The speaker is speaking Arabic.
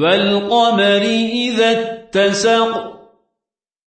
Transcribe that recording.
والقمر إذا اتسق